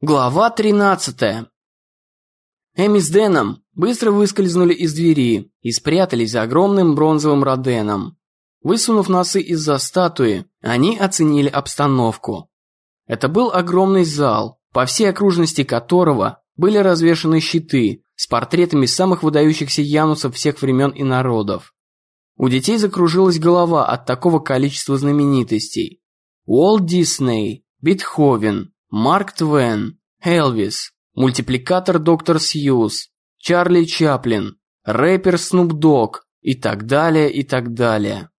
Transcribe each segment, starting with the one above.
Глава 13. Эми с Дэном быстро выскользнули из двери и спрятались за огромным бронзовым роденом. Высунув носы из-за статуи, они оценили обстановку. Это был огромный зал, по всей окружности которого были развешаны щиты с портретами самых выдающихся янусов всех времен и народов. У детей закружилась голова от такого количества знаменитостей. Уолт Дисней, Бетховен, Марк Твен, Элвис, мультипликатор Доктор Сьюз, Чарли Чаплин, рэпер Снуп Дог и так далее, и так далее.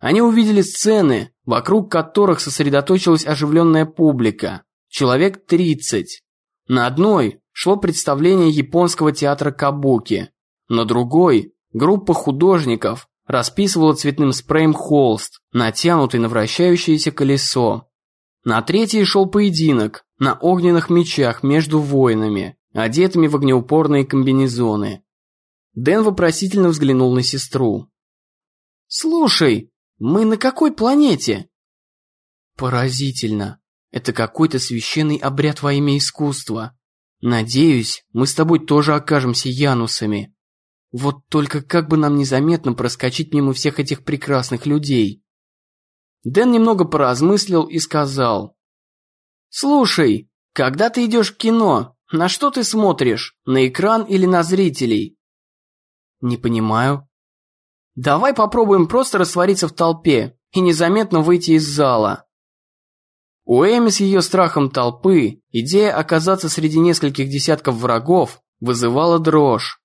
Они увидели сцены, вокруг которых сосредоточилась оживленная публика, человек 30. На одной шло представление японского театра Кабуки, на другой группа художников расписывала цветным спреем холст, натянутый на вращающееся колесо. На третий шел поединок на огненных мечах между воинами, одетыми в огнеупорные комбинезоны. Дэн вопросительно взглянул на сестру. «Слушай, мы на какой планете?» «Поразительно. Это какой-то священный обряд во имя искусства. Надеюсь, мы с тобой тоже окажемся янусами. Вот только как бы нам незаметно проскочить мимо всех этих прекрасных людей?» Дэн немного поразмыслил и сказал. «Слушай, когда ты идешь в кино, на что ты смотришь? На экран или на зрителей?» «Не понимаю». «Давай попробуем просто раствориться в толпе и незаметно выйти из зала». У Эми с ее страхом толпы идея оказаться среди нескольких десятков врагов вызывала дрожь.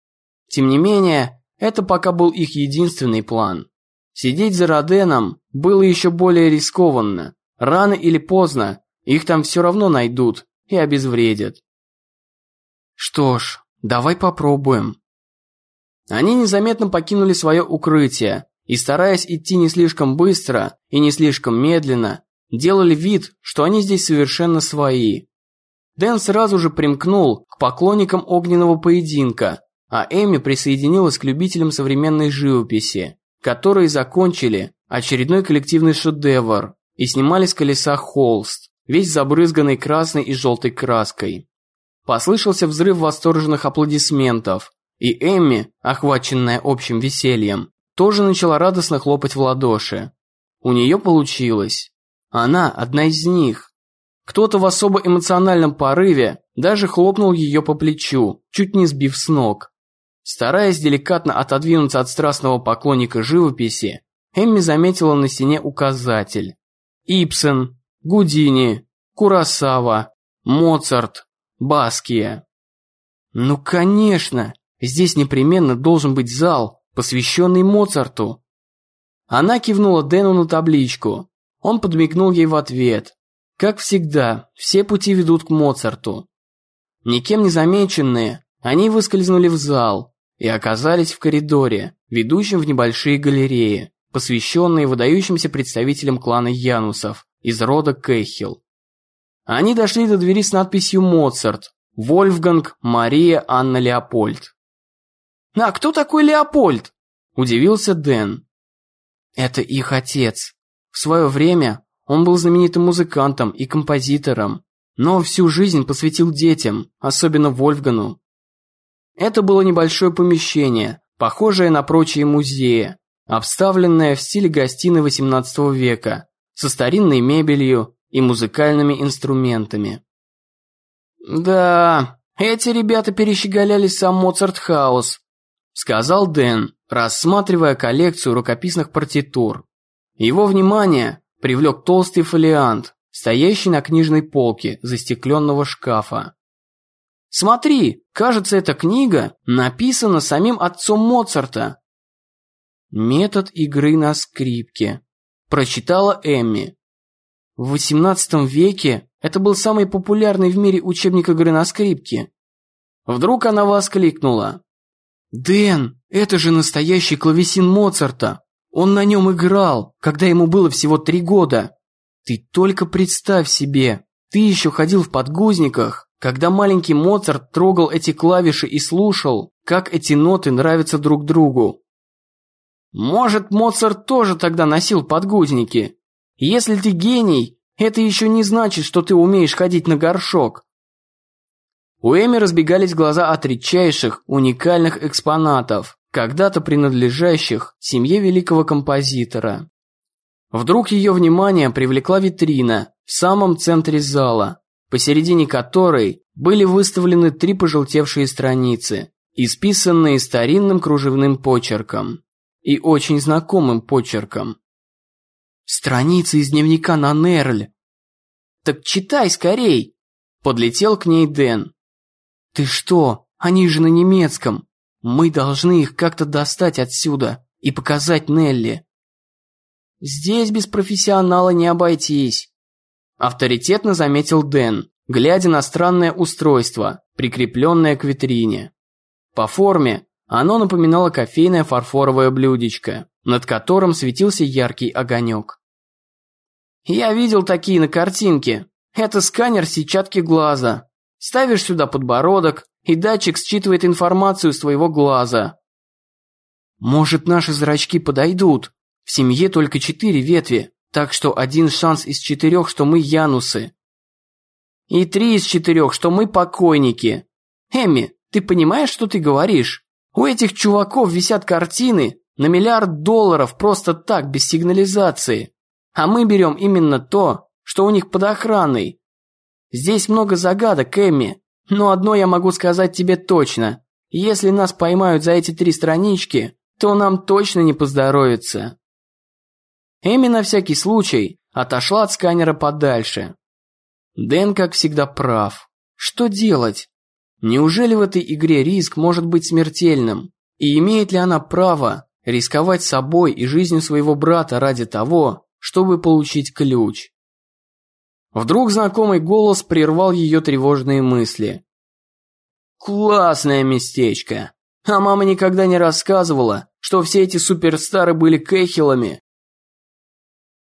Тем не менее, это пока был их единственный план. Сидеть за Роденом было еще более рискованно. Рано или поздно их там все равно найдут и обезвредят. Что ж, давай попробуем. Они незаметно покинули свое укрытие и, стараясь идти не слишком быстро и не слишком медленно, делали вид, что они здесь совершенно свои. Дэн сразу же примкнул к поклонникам огненного поединка, а Эми присоединилась к любителям современной живописи которые закончили очередной коллективный шедевр и снимали с колеса холст, весь забрызганный красной и желтой краской. Послышался взрыв восторженных аплодисментов, и Эмми, охваченная общим весельем, тоже начала радостно хлопать в ладоши. У нее получилось. Она одна из них. Кто-то в особо эмоциональном порыве даже хлопнул ее по плечу, чуть не сбив с ног. Стараясь деликатно отодвинуться от страстного поклонника живописи, Эмми заметила на стене указатель. Ипсен, Гудини, Курасава, Моцарт, Баския. Ну, конечно, здесь непременно должен быть зал, посвященный Моцарту. Она кивнула Дэну на табличку. Он подмигнул ей в ответ. Как всегда, все пути ведут к Моцарту. Никем не замеченные, они выскользнули в зал, и оказались в коридоре, ведущем в небольшие галереи, посвященные выдающимся представителям клана Янусов из рода Кэхилл. Они дошли до двери с надписью «Моцарт», «Вольфганг», «Мария», «Анна Леопольд». «А кто такой Леопольд?» – удивился Дэн. «Это их отец. В свое время он был знаменитым музыкантом и композитором, но всю жизнь посвятил детям, особенно Вольфгану. Это было небольшое помещение, похожее на прочие музеи, обставленное в стиле гостиной XVIII века, со старинной мебелью и музыкальными инструментами. «Да, эти ребята перещеголяли сам Моцарт-хаус», сказал Дэн, рассматривая коллекцию рукописных партитур. Его внимание привлек толстый фолиант, стоящий на книжной полке застекленного шкафа. Смотри, кажется, эта книга написана самим отцом Моцарта. Метод игры на скрипке. Прочитала Эмми. В XVIII веке это был самый популярный в мире учебник игры на скрипке. Вдруг она воскликнула. «Дэн, это же настоящий клавесин Моцарта! Он на нем играл, когда ему было всего три года. Ты только представь себе, ты еще ходил в подгузниках, когда маленький Моцарт трогал эти клавиши и слушал, как эти ноты нравятся друг другу. Может, Моцарт тоже тогда носил подгузники? Если ты гений, это еще не значит, что ты умеешь ходить на горшок. У Эми разбегались глаза от редчайших, уникальных экспонатов, когда-то принадлежащих семье великого композитора. Вдруг ее внимание привлекла витрина в самом центре зала, посередине которой были выставлены три пожелтевшие страницы, исписанные старинным кружевным почерком и очень знакомым почерком. Страницы из дневника на Нерль. Так читай скорей! Подлетел к ней Дэн. Ты что? Они же на немецком. Мы должны их как-то достать отсюда и показать Нелли. Здесь без профессионала не обойтись. Авторитетно заметил Дэн, глядя на странное устройство, прикрепленное к витрине. По форме оно напоминало кофейное фарфоровое блюдечко, над которым светился яркий огонек. «Я видел такие на картинке. Это сканер сетчатки глаза. Ставишь сюда подбородок, и датчик считывает информацию с твоего глаза. Может, наши зрачки подойдут? В семье только четыре ветви, так что один шанс из четырех, что мы янусы. И три из четырех, что мы покойники. Эми, ты понимаешь, что ты говоришь? У этих чуваков висят картины на миллиард долларов просто так, без сигнализации. А мы берем именно то, что у них под охраной. Здесь много загадок, Эми. Но одно я могу сказать тебе точно. Если нас поймают за эти три странички, то нам точно не поздоровится. Эми на всякий случай отошла от сканера подальше. Дэн, как всегда, прав. Что делать? Неужели в этой игре риск может быть смертельным? И имеет ли она право рисковать собой и жизнью своего брата ради того, чтобы получить ключ? Вдруг знакомый голос прервал ее тревожные мысли. «Классное местечко! А мама никогда не рассказывала, что все эти суперстары были кэхилами